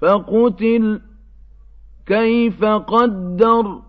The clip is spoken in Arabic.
فقتل كيف قدر